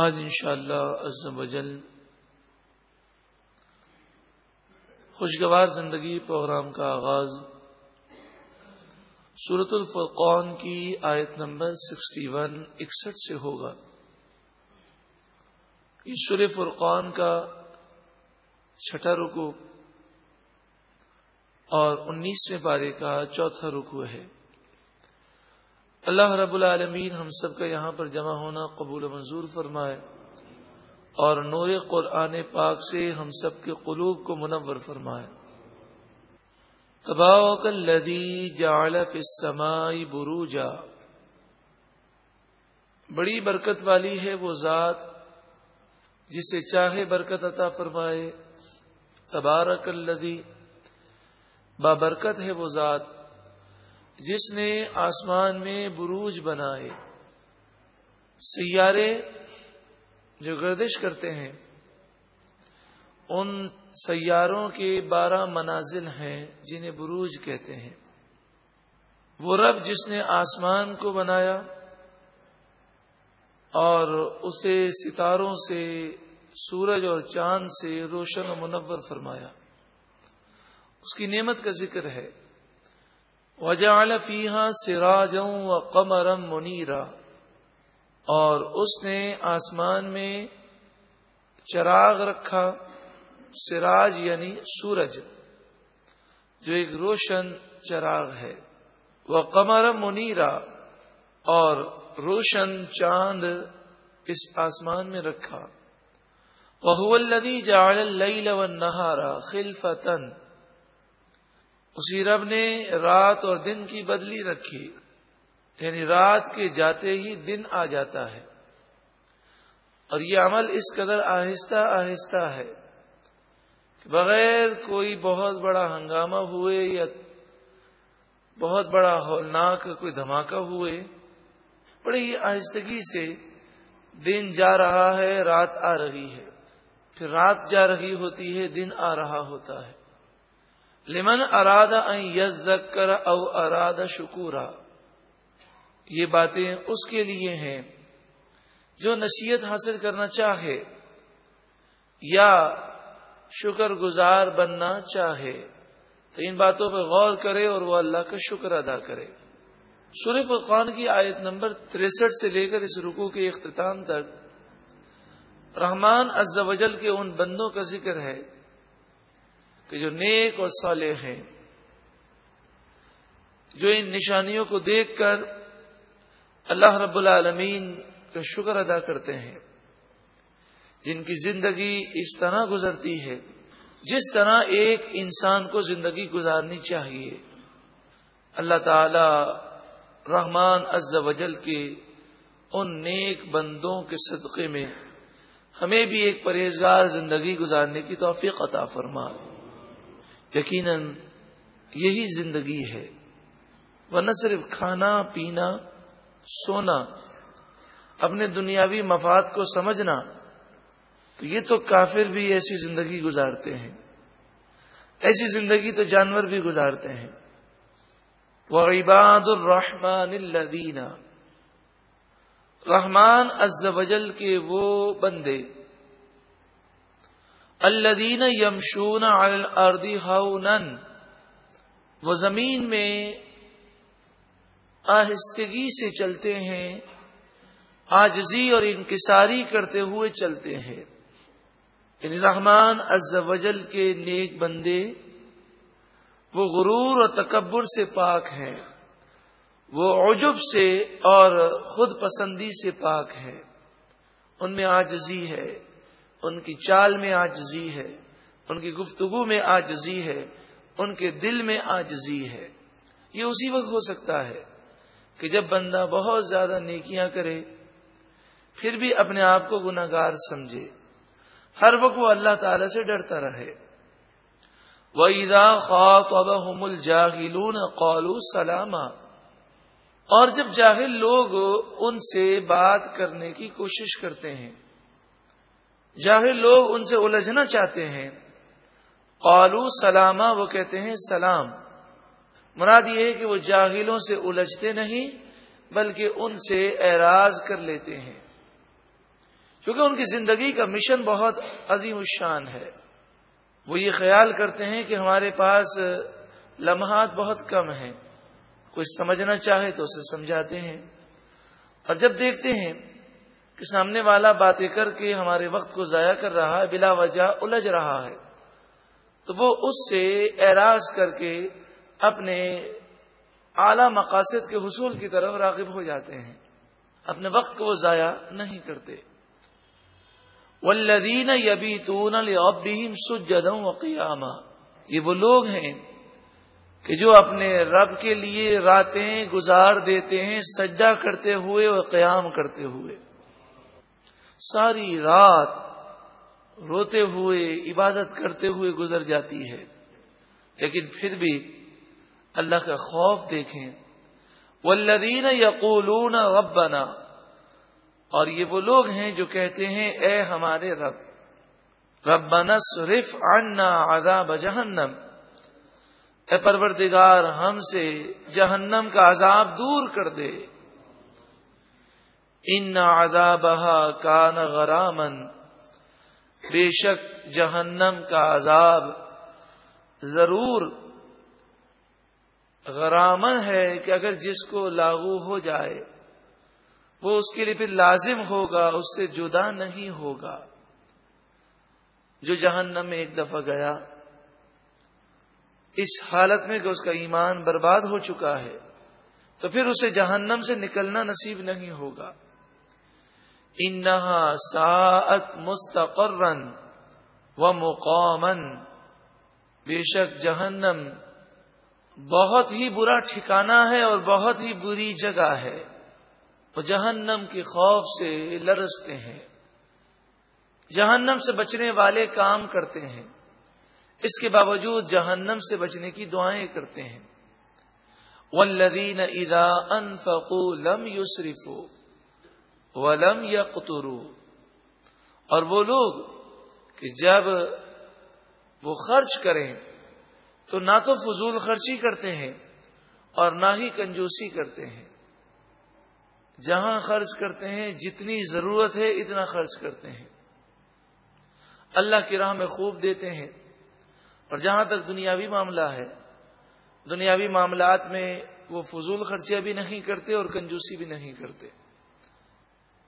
آج انشاءاللہ شاء اللہ خوشگوار زندگی پروگرام کا آغاز سورت الفرقان کی آیت نمبر سکسٹی ون، اکسٹھ سے ہوگا۔ اس سور فرقان کا چھٹا رکو اور انیسویں پارے کا چوتھا رکو ہے۔ اللہ رب العالمین ہم سب کا یہاں پر جمع ہونا قبول منظور فرمائے اور نور قرآن پاک سے ہم سب کے قلوب کو منور فرمائے۔ تباؤ لدی جالف سمائی بروجا۔ بڑی برکت والی ہے وہ ذات جسے چاہے برکت عطا فرمائے۔ تبارک الدی بابرکت ہے وہ ذات۔ جس نے آسمان میں بروج بنائے۔ سیارے جو گردش کرتے ہیں، ان سیاروں کے بارہ منازل ہیں جنہیں بروج کہتے ہیں۔ وہ رب جس نے آسمان کو بنایا اور اسے ستاروں سے، سورج اور چاند سے روشن و منور فرمایا۔ اس کی نعمت کا ذکر ہے۔ وجعل فیحا سراجوں و قمرم منیرا، اور اس نے آسمان میں چراغ رکھا، سراج یعنی سورج، جو ایک روشن چراغ ہے۔ وہ قمر منیرا، اور روشن چاند اس آسمان میں رکھا۔ وہ الدی جال و نہارا خلفتن اسی رب نے رات اور دن کی بدلی رکھی یعنی رات کے جاتے ہی دن آ جاتا ہے۔ اور یہ عمل اس قدر آہستہ آہستہ ہے کہ بغیر کوئی بہت بڑا ہنگامہ ہوئے یا بہت بڑا ہولناک کوئی دھماکہ ہوئے، بڑی آہستگی سے دن جا رہا ہے، رات آ رہی ہے۔ پھر رات جا رہی ہوتی ہے، دن آ رہا ہوتا ہے۔ لمن اراد یز کر او اراد شکورا۔ یہ باتیں اس کے لیے ہیں جو نصیحت حاصل کرنا چاہے یا شکر گزار بننا چاہے۔ تو ان باتوں پہ غور کرے اور وہ اللہ کا شکر ادا کرے۔ سورہ فرقان کی آیت نمبر تریسٹھ سے لے کر اس رکو کے اختتام تک رحمان از وجل کے ان بندوں کا ذکر ہے۔ کہ جو نیک اور صالح ہیں، جو ان نشانیوں کو دیکھ کر اللہ رب العالمین کا شکر ادا کرتے ہیں، جن کی زندگی اس طرح گزرتی ہے، جس طرح ایک انسان کو زندگی گزارنی چاہیے۔ اللہ تعالی رحمان از وجل کے ان نیک بندوں کے صدقے میں ہمیں بھی ایک پرہیزگار زندگی گزارنے کی توفیق عطا فرما یقیناً یہی زندگی ہے۔ وہ نہ صرف کھانا، پینا، سونا، اپنے دنیاوی مفاد کو سمجھنا، تو یہ تو کافر بھی ایسی زندگی گزارتے ہیں۔ ایسی زندگی تو جانور بھی گزارتے ہیں۔ وہ عباد الرحمان الدینہ رحمان از وجل کے وہ بندے الدین یمشون الردی ہاؤن وہ زمین میں آہستگی سے چلتے ہیں آجزی اور انکساری کرتے ہوئے چلتے ہیں۔ یعنی رحمان از وجل کے نیک بندے، وہ غرور اور تکبر سے پاک ہیں، وہ عجب سے اور خود پسندی سے پاک ہے ان میں آجزی ہے۔ ان کی چال میں آجزی ہے، ان کی گفتگو میں آجزی ہے، ان کے دل میں آجزی ہے۔ یہ اسی وقت ہو سکتا ہے کہ جب بندہ بہت زیادہ نیکیاں کرے، پھر بھی اپنے آپ کو گناگار سمجھے۔ ہر وقت وہ اللہ تعالی سے ڈرتا رہے۔ وہ عیدا خواب ابل جاہلون قالو اور جب جاہل لوگ ان سے بات کرنے کی کوشش کرتے ہیں جاہل لوگ ان سے الجھنا چاہتے ہیں۔ قالو سلامہ وہ کہتے ہیں سلام۔ مراد یہ ہے کہ وہ جاہلوں سے الجھتے نہیں، بلکہ ان سے اعراض کر لیتے ہیں۔ کیونکہ ان کی زندگی کا مشن بہت عظیم الشان ہے۔ وہ یہ خیال کرتے ہیں کہ ہمارے پاس لمحات بہت کم ہیں۔ کوئی سمجھنا چاہے تو اسے سمجھاتے ہیں۔ اور جب دیکھتے ہیں کہ سامنے والا باتیں کر کے ہمارے وقت کو ضائع کر رہا ہے، بلا وجہ الجھ رہا ہے۔ تو وہ اس سے اعراض کر کے اپنے اعلی مقاصد کے حصول کی طرف راغب ہو جاتے ہیں۔ اپنے وقت کو وہ ضائع نہیں کرتے۔ ولدین یبی تون البیم سجدوں وقیامہ یہ وہ لوگ ہیں کہ جو اپنے رب کے لیے راتیں گزار دیتے ہیں، سجدہ کرتے ہوئے اور قیام کرتے ہوئے۔ ساری رات روتے ہوئے، عبادت کرتے ہوئے گزر جاتی ہے۔ لیکن پھر بھی اللہ کا خوف دیکھیں۔ والذین یقولون ربنا۔ اور یہ وہ لوگ ہیں جو کہتے ہیں، اے ہمارے رب، ربنا صرف عنا عذاب جہنم۔ اے پروردگار، ہم سے جہنم کا عذاب دور کر دے۔ ان عذابها کان غرامن بے شک جہنم کا عذاب ضرور غرامن ہے کہ اگر جس کو لاگو ہو جائے، وہ اس کے لیے پھر لازم ہوگا، اس سے جدا نہیں ہوگا۔ جو جہنم میں ایک دفعہ گیا، اس حالت میں کہ اس کا ایمان برباد ہو چکا ہے، تو پھر اسے جہنم سے نکلنا نصیب نہیں ہوگا۔ انہا ساعت مستقرن و مقامن بے شک جہنم بہت ہی برا ٹھکانہ ہے اور بہت ہی بری جگہ ہے۔ وہ جہنم کے خوف سے لرستے ہیں۔ جہنم سے بچنے والے کام کرتے ہیں۔ اس کے باوجود جہنم سے بچنے کی دعائیں کرتے ہیں۔ والذین اذا انفقوا لم یسرفوا ولم یا اور وہ لوگ کہ جب وہ خرچ کریں تو نہ تو فضول خرچی کرتے ہیں اور نہ ہی کنجوسی کرتے ہیں۔ جہاں خرچ کرتے ہیں، جتنی ضرورت ہے، اتنا خرچ کرتے ہیں۔ اللہ کی راہ میں خوب دیتے ہیں۔ اور جہاں تک دنیاوی معاملہ ہے، دنیاوی معاملات میں وہ فضول خرچیاں بھی نہیں کرتے اور کنجوسی بھی نہیں کرتے۔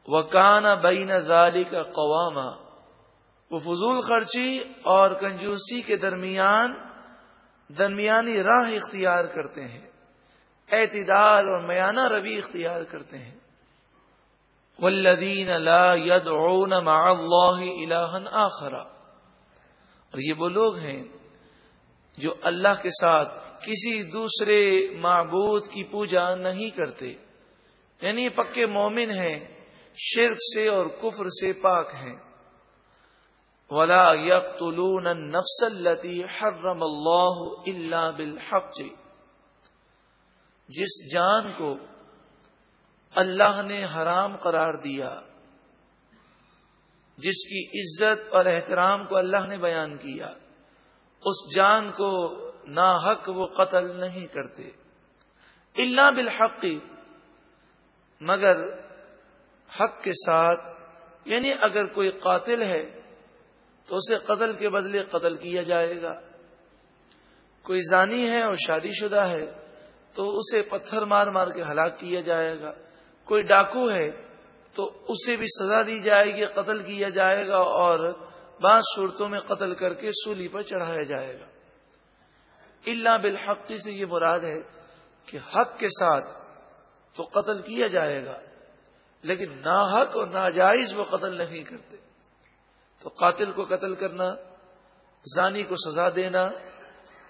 وہ کانا بین ظالی کا قواما، وہ فضول خرچی اور کنجوسی کے درمیان درمیانی راہ اختیار کرتے ہیں، اعتدال اور میانہ روی اختیار کرتے ہیں۔ والذین لا يدعون مع اللہ الہا آخرا اور یہ وہ لوگ ہیں جو اللہ کے ساتھ کسی دوسرے معبود کی پوجا نہیں کرتے یعنی پکے مومن ہیں۔ شرک سے اور کفر سے پاک ہیں۔ ولا یقتلون النفس التي حرم اللہ الا بالحق۔ جس جان کو اللہ نے حرام قرار دیا، جس کی عزت اور احترام کو اللہ نے بیان کیا، اس جان کو نا حق وہ قتل نہیں کرتے۔ اللہ بالحق۔ مگر حق کے ساتھ یعنی اگر کوئی قاتل ہے تو اسے قتل کے بدلے قتل کیا جائے گا۔ کوئی زانی ہے اور شادی شدہ ہے تو اسے پتھر مار مار کے ہلاک کیا جائے گا۔ کوئی ڈاکو ہے تو اسے بھی سزا دی جائے گی، قتل کیا جائے گا اور بعض صورتوں میں قتل کر کے سولی پر چڑھایا جائے گا۔ اللہ بالحقی سے یہ مراد ہے کہ حق کے ساتھ تو قتل کیا جائے گا۔ لیکن ناحق اور ناجائز وہ قتل نہیں کرتے۔ تو قاتل کو قتل کرنا، زانی کو سزا دینا،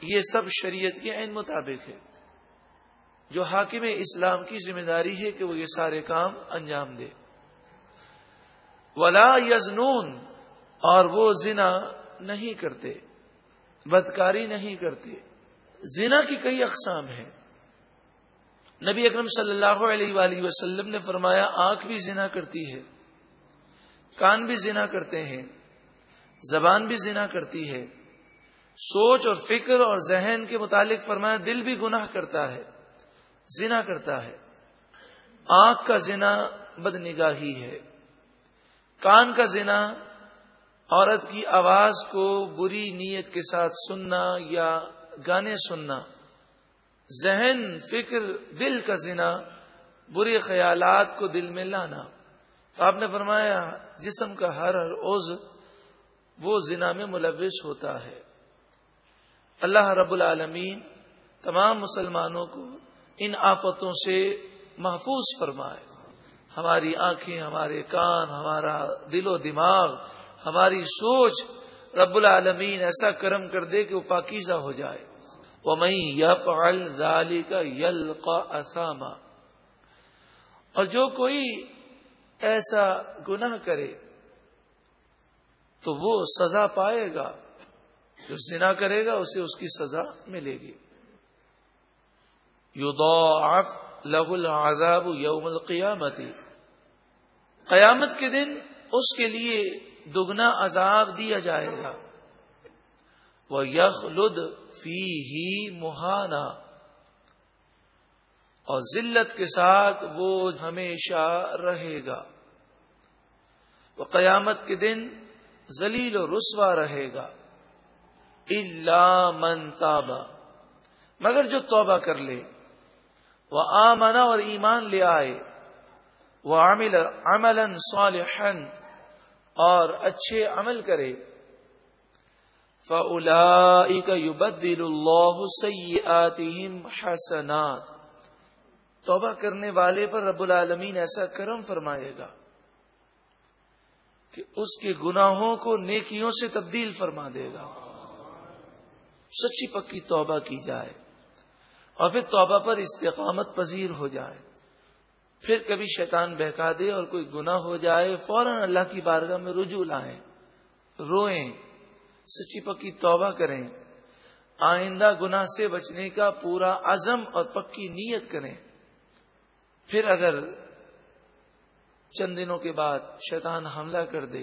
یہ سب شریعت کے عین مطابق ہے۔ جو حاکم اسلام کی ذمہ داری ہے کہ وہ یہ سارے کام انجام دے۔ ولا یزنون اور وہ زنا نہیں کرتے، بدکاری نہیں کرتے۔ زنا کی کئی اقسام ہیں۔ نبی اکرم صلی اللہ علیہ وآلہ وسلم نے فرمایا، آنکھ بھی زنا کرتی ہے، کان بھی زنا کرتے ہیں، زبان بھی زنا کرتی ہے، سوچ اور فکر اور ذہن کے متعلق فرمایا، دل بھی گناہ کرتا ہے، زنا کرتا ہے۔ آنکھ کا زنا بد نگاہی ہے۔ کان کا زنا عورت کی آواز کو بری نیت کے ساتھ سننا یا گانے سننا۔ ذہن، فکر، دل کا زنا برے خیالات کو دل میں لانا۔ تو آپ نے فرمایا، جسم کا ہر ہر عز وہ زنا میں ملوث ہوتا ہے۔ اللہ رب العالمین تمام مسلمانوں کو ان آفتوں سے محفوظ فرمائے۔ ہماری آنکھیں، ہمارے کان، ہمارا دل و دماغ، ہماری سوچ رب العالمین ایسا کرم کر دے کہ وہ پاکیزہ ہو جائے۔ وہ میں یف الزالی کا اسامہ اور جو کوئی ایسا گناہ کرے تو وہ سزا پائے گا، جو زنا کرے گا، اسے اس کی سزا ملے گی۔ یوضاعف لہ العذاب یوم القیامتی قیامت کے دن اس کے لیے دگنا عذاب دیا جائے گا۔ وہ فی ہی مہانا اور ذلت کے ساتھ وہ ہمیشہ رہے گا۔ وہ قیامت کے دن ذلیل و رسوا رہے گا۔ اللہ من تابا مگر جو توبہ کر لے۔ وہ آمنا اور ایمان لے آئے۔ وہ عامل عمل صالحا۔ اور اچھے عمل کرے۔ فلا يبدل اللہ سيئاتهم حسنات۔ توبہ کرنے والے پر رب العالمین ایسا کرم فرمائے گا کہ اس کے گناہوں کو نیکیوں سے تبدیل فرما دے گا۔ سچی پکی توبہ کی جائے اور پھر توبہ پر استقامت پذیر ہو جائے۔ پھر کبھی شیطان بہکا دے اور کوئی گناہ ہو جائے، فوراً اللہ کی بارگاہ میں رجوع لائیں، روئیں۔ سچی پکی توبہ کریں۔ آئندہ گناہ سے بچنے کا پورا عزم اور پکی نیت کریں۔ پھر اگر چند دنوں کے بعد شیطان حملہ کر دے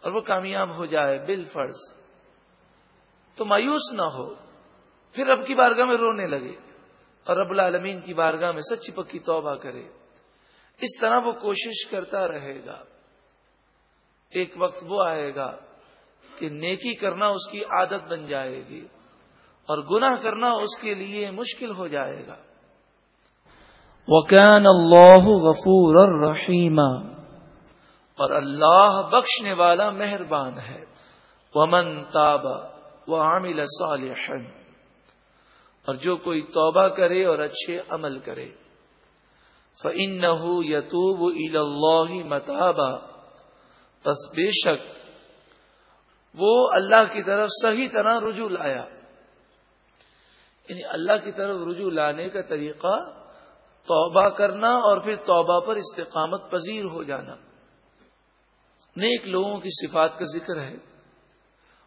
اور وہ کامیاب ہو جائے بال فرض، تو مایوس نہ ہو۔ پھر رب کی بارگاہ میں رونے لگے اور رب العالمین کی بارگاہ میں سچی پکی توبہ کرے۔ اس طرح وہ کوشش کرتا رہے گا۔ ایک وقت وہ آئے گا کہ نیکی کرنا اس کی عادت بن جائے گی اور گناہ کرنا اس کے لیے مشکل ہو جائے گا۔ وکان اللہ غفور الرحیم اور اللہ بخشنے والا مہربان ہے۔ ومن تاب و عامل صالحا۔ اور جو کوئی توبہ کرے اور اچھے عمل کرے۔ فَإِنَّهُ يَتُوبُ إِلَى اللَّهِ مَتَابًا۔ پس بے شک وہ اللہ کی طرف صحیح طرح رجوع لایا۔ یعنی اللہ کی طرف رجوع لانے کا طریقہ توبہ کرنا اور پھر توبہ پر استقامت پذیر ہو جانا۔ نیک لوگوں کی صفات کا ذکر ہے۔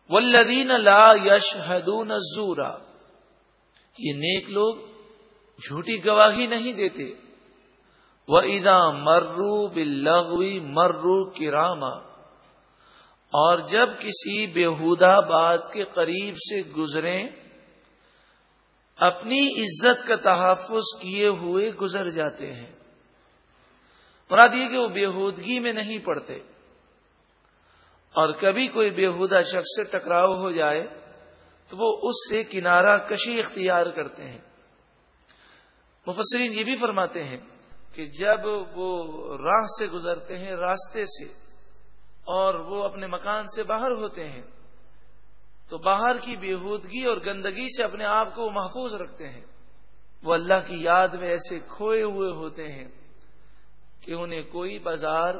ولدین لا یش حدون یہ نیک لوگ جھوٹی گواہی نہیں دیتے۔ وہ ادا مرو بلغوی مرو کراما اور جب کسی بےحودہ بات کے قریب سے گزریں، اپنی عزت کا تحفظ کیے ہوئے گزر جاتے ہیں۔ مراد یہ کہ وہ بےحودگی میں نہیں پڑتے۔ اور کبھی کوئی بےحودہ شخص سے ٹکراؤ ہو جائے، تو وہ اس سے کنارہ کشی اختیار کرتے ہیں۔ مفسرین یہ بھی فرماتے ہیں کہ جب وہ راہ سے گزرتے ہیں، راستے سے اور وہ اپنے مکان سے باہر ہوتے ہیں تو باہر کی بےحودگی اور گندگی سے اپنے آپ کو محفوظ رکھتے ہیں۔ وہ اللہ کی یاد میں ایسے کھوئے ہوئے ہوتے ہیں کہ انہیں کوئی بازار،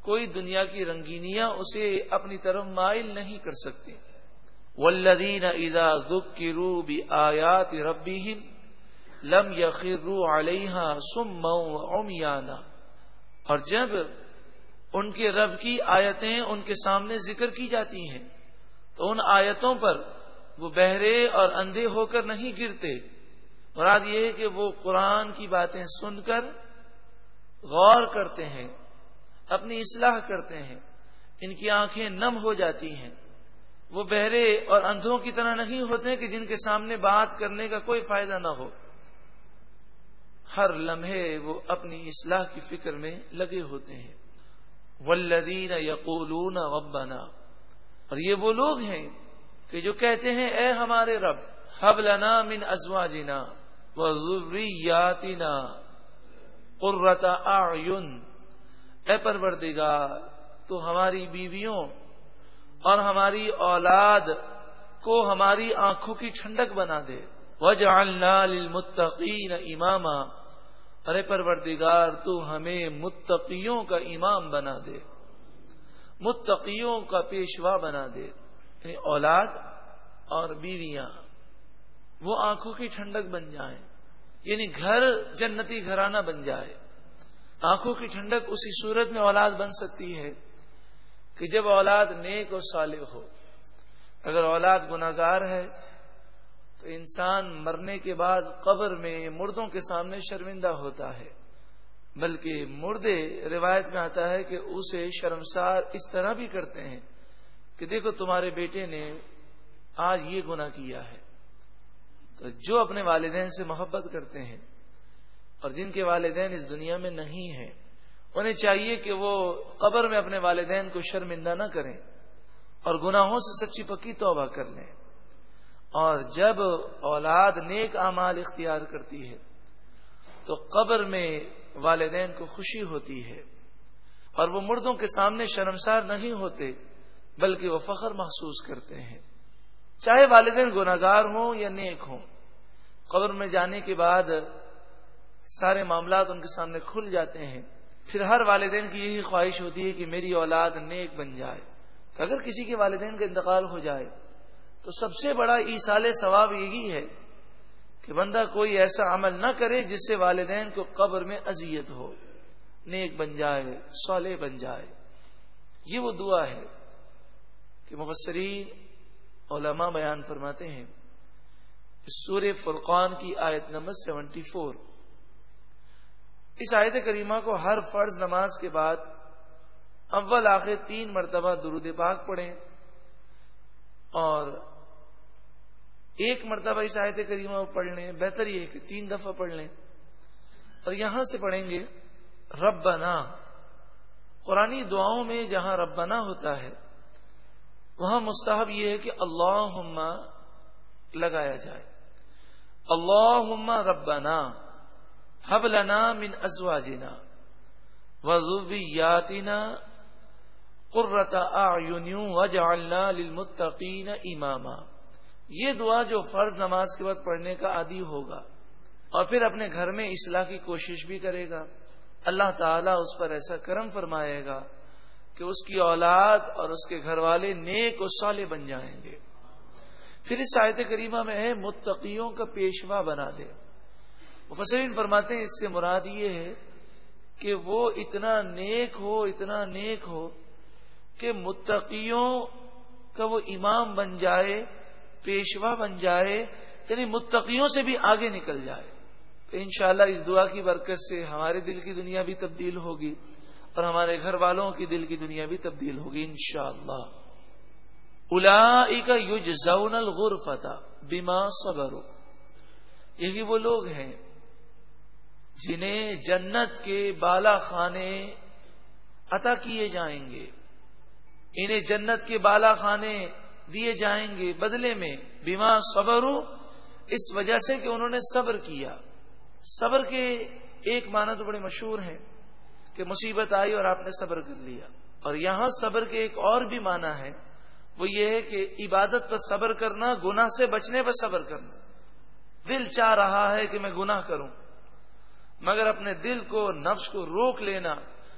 کوئی دنیا کی رنگینیاں اسے اپنی طرف مائل نہیں کر سکتے۔ ولدین ادا دکھ کی رو بھی آیات ربی لم یقرو علیہ سم امیانہ اور جب ان کے رب کی آیتیں ان کے سامنے ذکر کی جاتی ہیں۔ تو ان آیتوں پر وہ بہرے اور اندھے ہو کر نہیں گرتے۔ مراد یہ ہے کہ وہ قرآن کی باتیں سن کر غور کرتے ہیں، اپنی اصلاح کرتے ہیں۔ ان کی آنکھیں نم ہو جاتی ہیں۔ وہ بہرے اور اندھوں کی طرح نہیں ہوتے کہ جن کے سامنے بات کرنے کا کوئی فائدہ نہ ہو۔ ہر لمحے وہ اپنی اصلاح کی فکر میں لگے ہوتے ہیں۔ ولدین یقولون ربنا۔ اور یہ وہ لوگ ہیں کہ جو کہتے ہیں، اے ہمارے رب حب لنا من ازواجنا و ذریاتنا قرۃ اعین اے پروردگار، تو ہماری بیویوں اور ہماری اولاد کو ہماری آنکھوں کی ٹھنڈک بنا دے۔ وجعلنا للمتقین اماما ارے پروردگار، تو ہمیں متقیوں کا امام بنا دے۔ متقیوں کا پیشوا بنا دے۔ یعنی اولاد اور بیویاں، وہ آنکھوں کی ٹھنڈک بن جائیں۔ یعنی گھر جنتی گھرانہ بن جائے۔ آنکھوں کی ٹھنڈک اسی صورت میں اولاد بن سکتی ہے کہ جب اولاد نیک اور صالح ہو۔ اگر اولاد گناگار ہے انسان مرنے کے بعد قبر میں مردوں کے سامنے شرمندہ ہوتا ہے، بلکہ مردے روایت میں آتا ہے کہ اسے شرمسار اس طرح بھی کرتے ہیں کہ دیکھو تمہارے بیٹے نے آج یہ گنا کیا ہے۔ تو جو اپنے والدین سے محبت کرتے ہیں اور جن کے والدین اس دنیا میں نہیں ہیں، انہیں چاہیے کہ وہ قبر میں اپنے والدین کو شرمندہ نہ کریں اور گناہوں سے سچی پکی توبہ کر لیں۔ اور جب اولاد نیک اعمال اختیار کرتی ہے، تو قبر میں والدین کو خوشی ہوتی ہے۔ اور وہ مردوں کے سامنے شرمسار نہیں ہوتے، بلکہ وہ فخر محسوس کرتے ہیں۔ چاہے والدین گناگار ہوں یا نیک ہوں، قبر میں جانے کے بعد سارے معاملات ان کے سامنے کھل جاتے ہیں۔ پھر ہر والدین کی یہی خواہش ہوتی ہے کہ میری اولاد نیک بن جائے۔ تو اگر کسی کے والدین کا انتقال ہو جائے تو سب سے بڑا ایسال ثواب یہی ہے کہ بندہ کوئی ایسا عمل نہ کرے جس سے والدین کو قبر میں اذیت ہو، نیک بن جائے، صالح بن جائے۔ یہ وہ دعا ہے کہ مبصرین علماء بیان فرماتے ہیں۔ سور فرقان کی آیت نمبر سیونٹی فور۔ اس آیت کریمہ کو ہر فرض نماز کے بعد اول آخر تین مرتبہ درود پاک پڑھیں اور ایک مرتبہ اس آیت کریمہ پڑھ لیں، بہتر یہ کہ تین دفعہ پڑھ لیں۔ اور یہاں سے پڑھیں گے، ربنا۔ قرآن دعاؤں میں جہاں ربنا ہوتا ہے، وہاں مستحب یہ ہے کہ اللہ لگایا جائے۔ اللہ ربنا حب لنا من ازواجنا وذرياتنا قرۃ اعین وجعلنا للمتقین اماما۔ یہ دعا جو فرض نماز کے بعد پڑھنے کا عادی ہوگا اور پھر اپنے گھر میں اصلاح کی کوشش بھی کرے گا۔ اللہ تعالیٰ اس پر ایسا کرم فرمائے گا کہ اس کی اولاد اور اس کے گھر والے نیک و صالح بن جائیں گے۔ پھر اس آیت کریمہ میں ہے، متقیوں کا پیشوا بنا دے۔ مفسرین فرماتے ہیں، اس سے مراد یہ ہے کہ وہ اتنا نیک ہو، اتنا نیک ہو کہ متقیوں کا وہ امام بن جائے پیشوا بن جائے یعنی متقیوں سے بھی آگے نکل جائے۔ تو انشاءاللہ اس دعا کی برکت سے ہمارے دل کی دنیا بھی تبدیل ہوگی اور ہمارے گھر والوں کی دل کی دنیا بھی تبدیل ہوگی انشاءاللہ۔ الا یوج زون الغرفتا بیما صبر یہی وہ لوگ ہیں جنہیں جنت کے بالا خانے عطا کیے جائیں گے۔ انہیں جنت کے بالا خانے دیے جائیں گے بدلے میں بیما صبر اس وجہ سے کہ انہوں نے صبر کیا۔ صبر کے ایک معنی تو بڑے مشہور ہیں کہ مصیبت آئی اور آپ نے صبر کر لیا۔ اور یہاں صبر کے ایک اور بھی معنی ہے، وہ یہ ہے کہ عبادت پر صبر کرنا، گناہ سے بچنے پر صبر کرنا۔ دل چاہ رہا ہے کہ میں گناہ کروں، مگر اپنے دل کو، نفس کو روک لینا،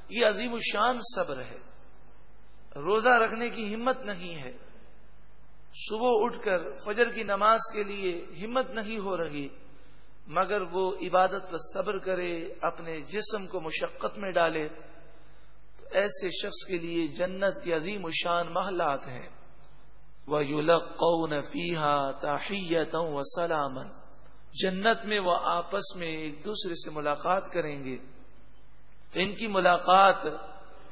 یہ عظیم الشان صبر ہے۔ روزہ رکھنے کی ہمت نہیں ہے۔ صبح اٹھ کر فجر کی نماز کے لیے ہمت نہیں ہو رہی، مگر وہ عبادت پر صبر کرے، اپنے جسم کو مشقت میں ڈالے، تو ایسے شخص کے لیے جنت کی عظیم الشان محلات ہیں۔ وہ یولق قون فیحا تاحیت و سلامن جنت میں وہ آپس میں ایک دوسرے سے ملاقات کریں گے۔ تو ان کی ملاقات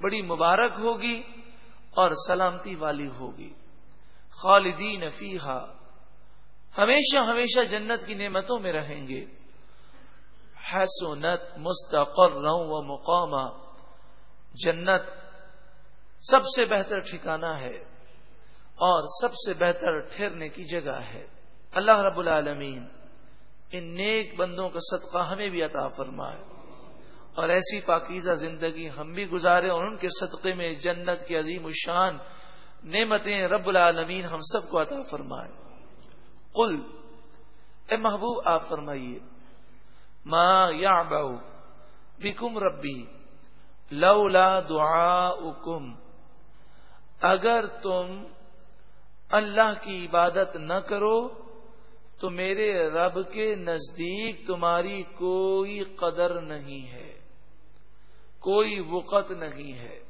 بڑی مبارک ہوگی اور سلامتی والی ہوگی۔ خالدین فیحا ہمیشہ ہمیشہ جنت کی نعمتوں میں رہیں گے۔ حسنت مستقر و مقامہ جنت سب سے بہتر ٹھکانہ ہے اور سب سے بہتر ٹھہرنے کی جگہ ہے۔ اللہ رب العالمین ان نیک بندوں کا صدقہ ہمیں بھی عطا فرمائے۔ اور ایسی پاکیزہ زندگی ہم بھی گزارے اور ان کے صدقے میں جنت کی عظیم الشان نعمتیں رب العالمین ہم سب کو عطا فرمائے۔ قل، اے محبوب، آپ فرمائیے ماں یا بکم ربی لولا دعا اگر تم اللہ کی عبادت نہ کرو تو میرے رب کے نزدیک تمہاری کوئی قدر نہیں ہے، کوئی وقت نہیں ہے۔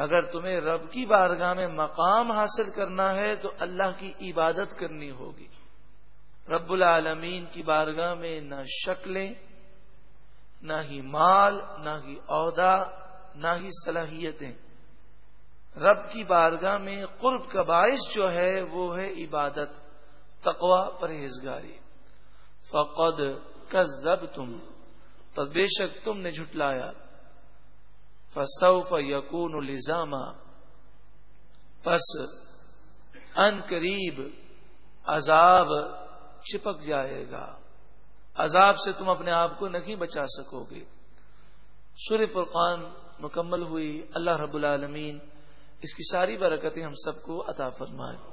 اگر تمہیں رب کی بارگاہ میں مقام حاصل کرنا ہے تو اللہ کی عبادت کرنی ہوگی۔ رب العالمین کی بارگاہ میں نہ شکلیں، نہ ہی مال، نہ ہی عہدہ، نہ ہی صلاحیتیں۔ رب کی بارگاہ میں قرب کا باعث جو ہے وہ ہے عبادت تقوا پرہیزگاری۔ فقد کذب تم تو بے شک تم نے جھٹلایا۔ فسوف یقون الزامہ پس ان قریب عذاب چپک جائے گا. عذاب سے تم اپنے آپ کو نہیں بچا سکو گے. سور فرقان مکمل ہوئی. اللہ رب العالمین اس کی ساری برکتیں ہم سب کو عطا فرمائیں